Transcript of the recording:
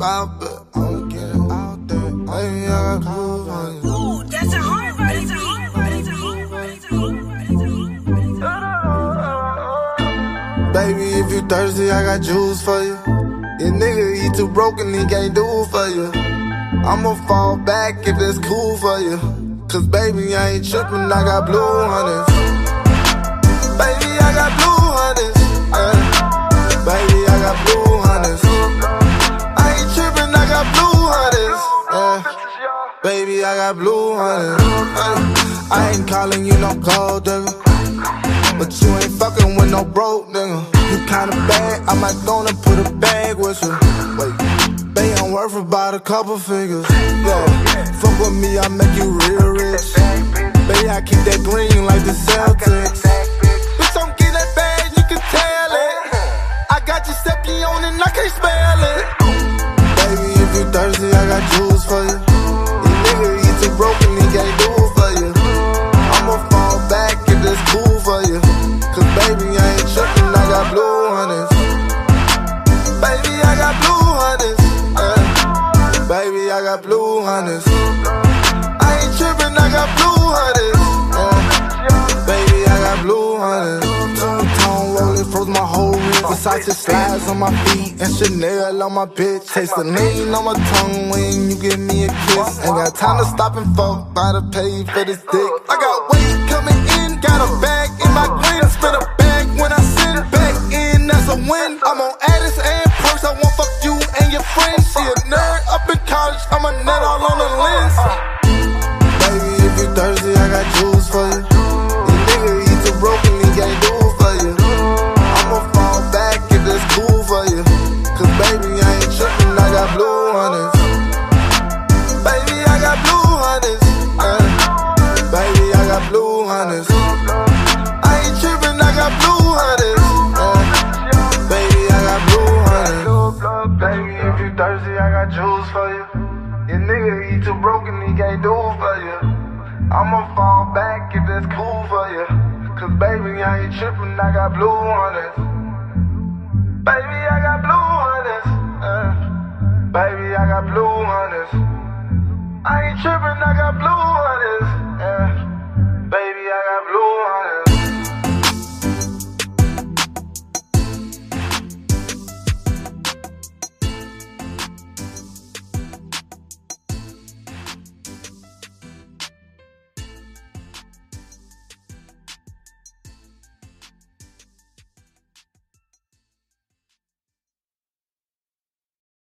five, but I don't get it out there. Baby, I got blue on you. Ooh, that's a hard one. That's a hard one. That's a hard one. That's a hard one. That's a hard one. Baby, if you thirsty, I got juice for you. Your nigga, he too broken, he can't do for you. I'ma fall back if that's cool for you. Cause baby, I ain't trippin', I got blue hundreds. Baby, I got blue hundreds. Yeah. Baby, Baby, I got blue. Yeah. I ain't calling you no gold digger. But you ain't fucking with no broke nigga. You kinda bad, I might gonna put a bag with you. Wait, they ain't worth about a couple figures. Yeah, fuck with me, I make you real rich. Baby, I keep that green like the Celtics. Hundreds. I ain't trippin', I got blue hundreds. Yeah. Baby, I got blue hundreds. Froze my whole wrist. Versace slides on my feet and Chanel on my bitch. Taste the lean on my tongue when you give me a kiss. Ain't got time to stop and fuck, by to pay for this dick. I got weight coming in, got a bag in my green. Spit a bag when I send back in, that's a win. I'm on Addis and in I'm a nut all on the lens. Baby, if you thirsty, I got juice for. You if you thirsty, I got juice for you. Your nigga, he too broken, he can't do it for you. I'ma fall back if that's cool for you. Cause baby, I ain't trippin', I got blue hundreds. Baby, I got blue hundreds. Yeah. Uh. Baby, I got blue hundreds. I ain't trippin', I got blue